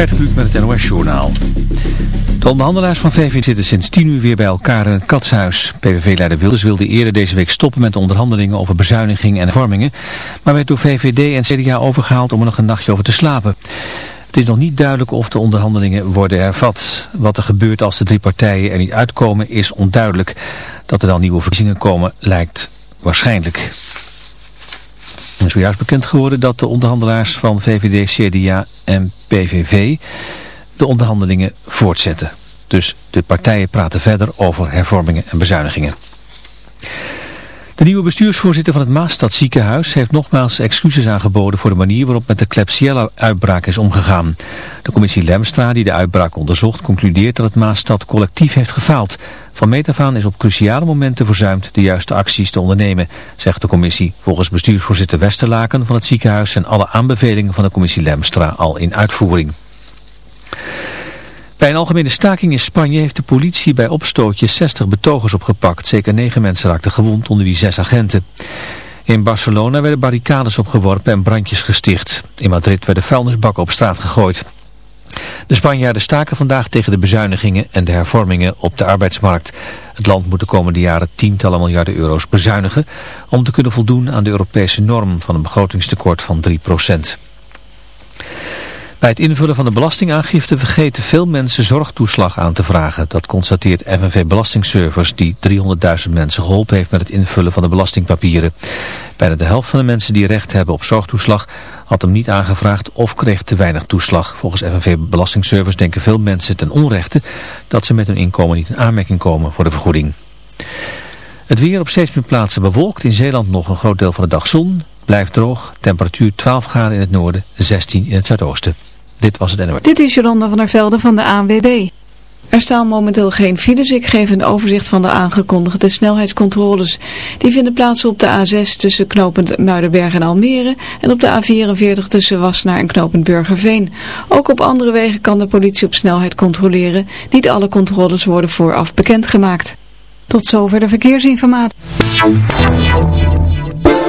Gert met het NOS-journaal. De onderhandelaars van VVD zitten sinds 10 uur weer bij elkaar in het katshuis. PVV-leider Wilders wilde eerder deze week stoppen met de onderhandelingen over bezuinigingen en vormingen, maar werd door VVD en CDA overgehaald om er nog een nachtje over te slapen. Het is nog niet duidelijk of de onderhandelingen worden hervat. Wat er gebeurt als de drie partijen er niet uitkomen is onduidelijk. Dat er dan nieuwe verkiezingen komen lijkt waarschijnlijk. Is zojuist bekend geworden dat de onderhandelaars van VVD, CDA en PVV de onderhandelingen voortzetten. Dus de partijen praten verder over hervormingen en bezuinigingen. De nieuwe bestuursvoorzitter van het Maastad ziekenhuis heeft nogmaals excuses aangeboden voor de manier waarop met de Klebsiella-uitbraak is omgegaan. De commissie Lemstra, die de uitbraak onderzocht, concludeert dat het Maastad collectief heeft gefaald. Van meet af aan is op cruciale momenten verzuimd de juiste acties te ondernemen, zegt de commissie. Volgens bestuursvoorzitter Westerlaken van het ziekenhuis zijn alle aanbevelingen van de commissie Lemstra al in uitvoering. Bij een algemene staking in Spanje heeft de politie bij opstootjes 60 betogers opgepakt. Zeker 9 mensen raakten gewond, onder wie 6 agenten. In Barcelona werden barricades opgeworpen en brandjes gesticht. In Madrid werden vuilnisbakken op straat gegooid. De Spanjaarden staken vandaag tegen de bezuinigingen en de hervormingen op de arbeidsmarkt. Het land moet de komende jaren tientallen miljarden euro's bezuinigen om te kunnen voldoen aan de Europese norm van een begrotingstekort van 3 procent. Bij het invullen van de belastingaangifte vergeten veel mensen zorgtoeslag aan te vragen. Dat constateert FNV Belastingservice die 300.000 mensen geholpen heeft met het invullen van de belastingpapieren. Bijna de helft van de mensen die recht hebben op zorgtoeslag had hem niet aangevraagd of kreeg te weinig toeslag. Volgens FNV Belastingservice denken veel mensen ten onrechte dat ze met hun inkomen niet in aanmerking komen voor de vergoeding. Het weer op steeds meer plaatsen bewolkt. In Zeeland nog een groot deel van de dag zon. Blijft droog. Temperatuur 12 graden in het noorden, 16 in het zuidoosten. Dit was het NOS. Dit is Jolanda van der Velde van de ANWB. Er staan momenteel geen files. Ik geef een overzicht van de aangekondigde snelheidscontroles. Die vinden plaats op de A6 tussen knopend Muidenberg en Almere en op de A44 tussen Wassenaar en knopend Burgerveen. Ook op andere wegen kan de politie op snelheid controleren. Niet alle controles worden vooraf bekendgemaakt. Tot zover de verkeersinformatie.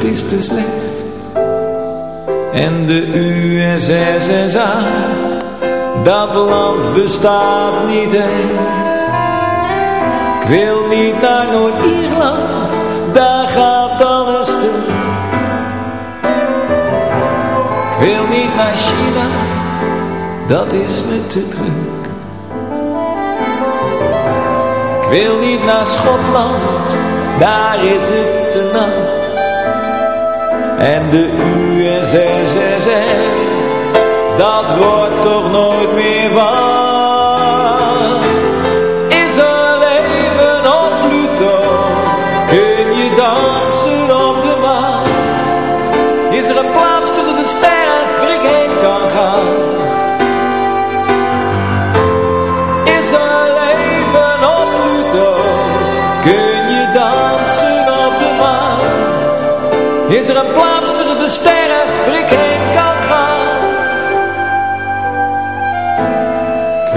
het is te slecht. En de USSSA, dat land bestaat niet en Ik wil niet naar Noord-Ierland, daar gaat alles te. Ik wil niet naar China, dat is me te druk. Ik wil niet naar Schotland, daar is het te nat. En de UNZZR, dat wordt toch nooit meer waar.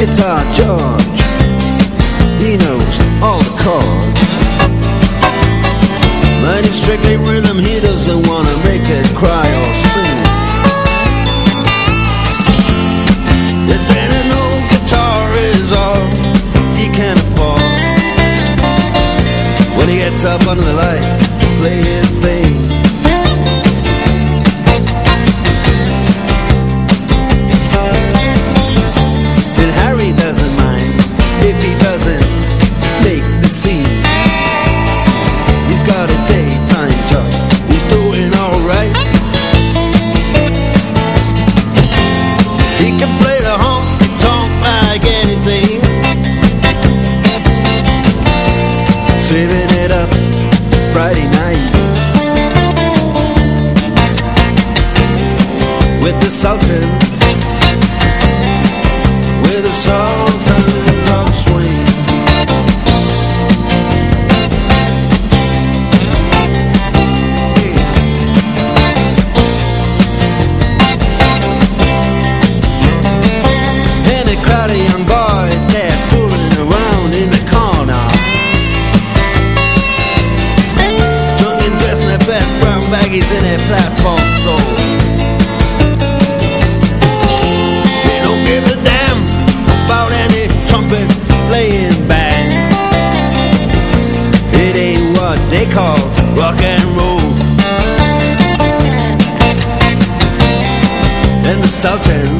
guitar George. He knows all the chords. But it's strictly rhythm, he doesn't want to make it cry or sing. If then an guitar is all he can afford, when he gets up under the lights to play his mountain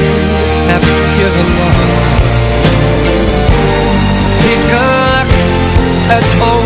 have given up. Take a look at all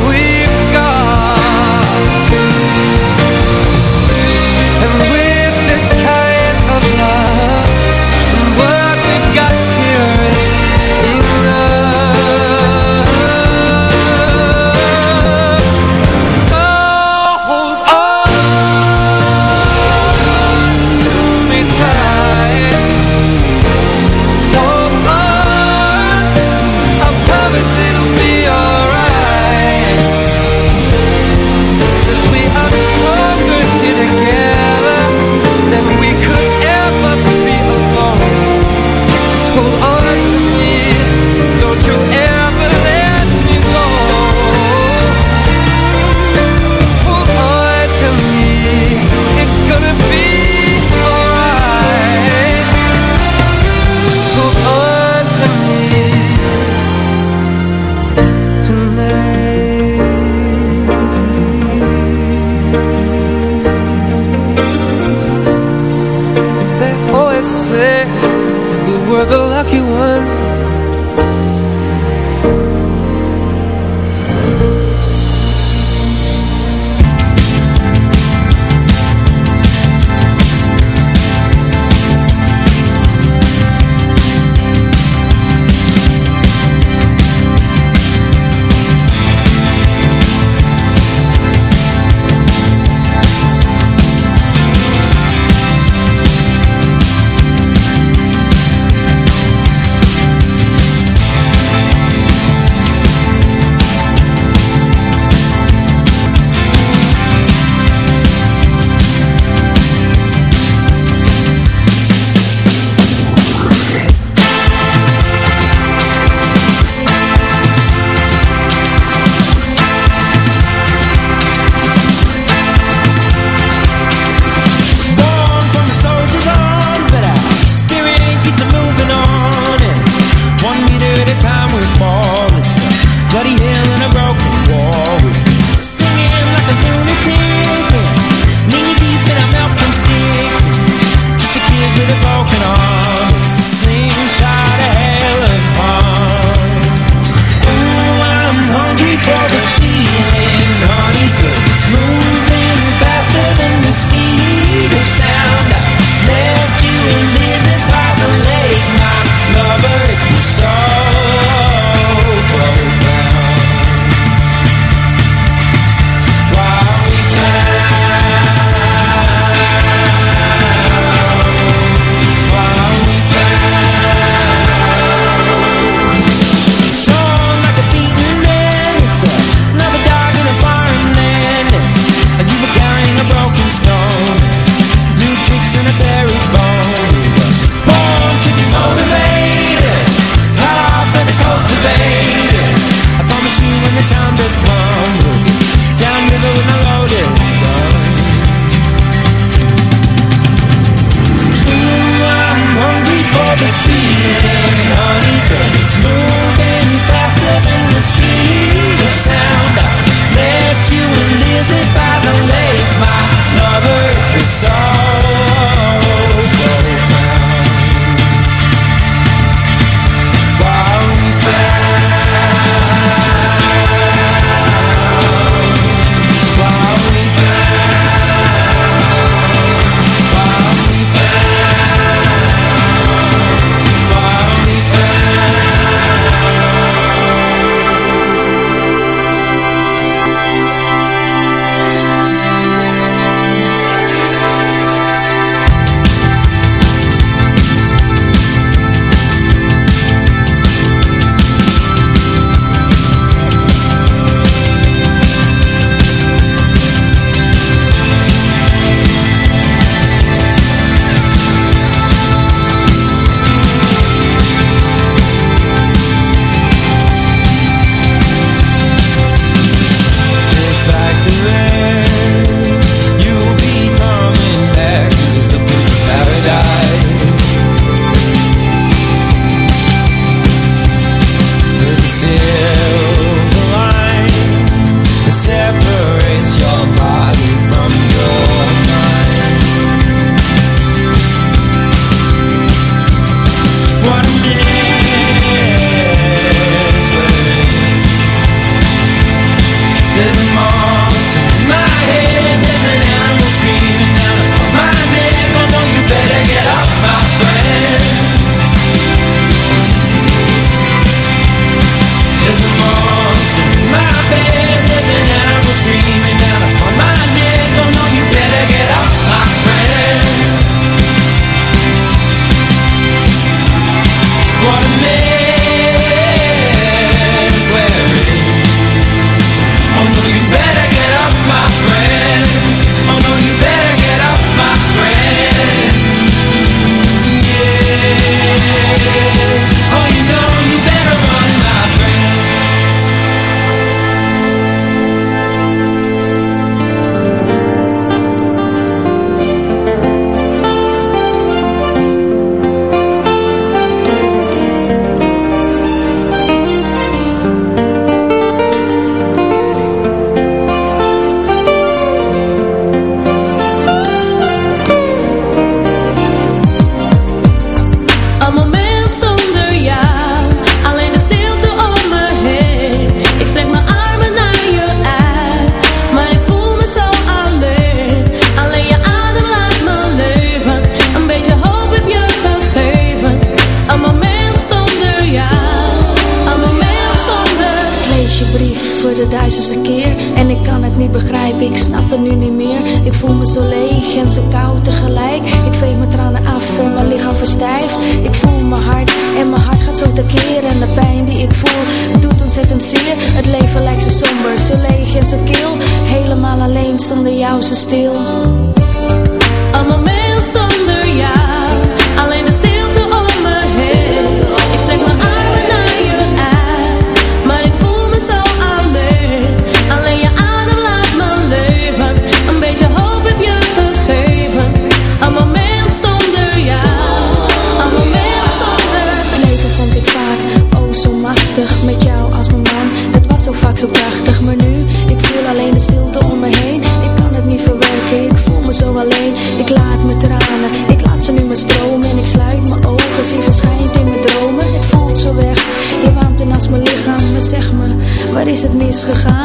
is gegaan.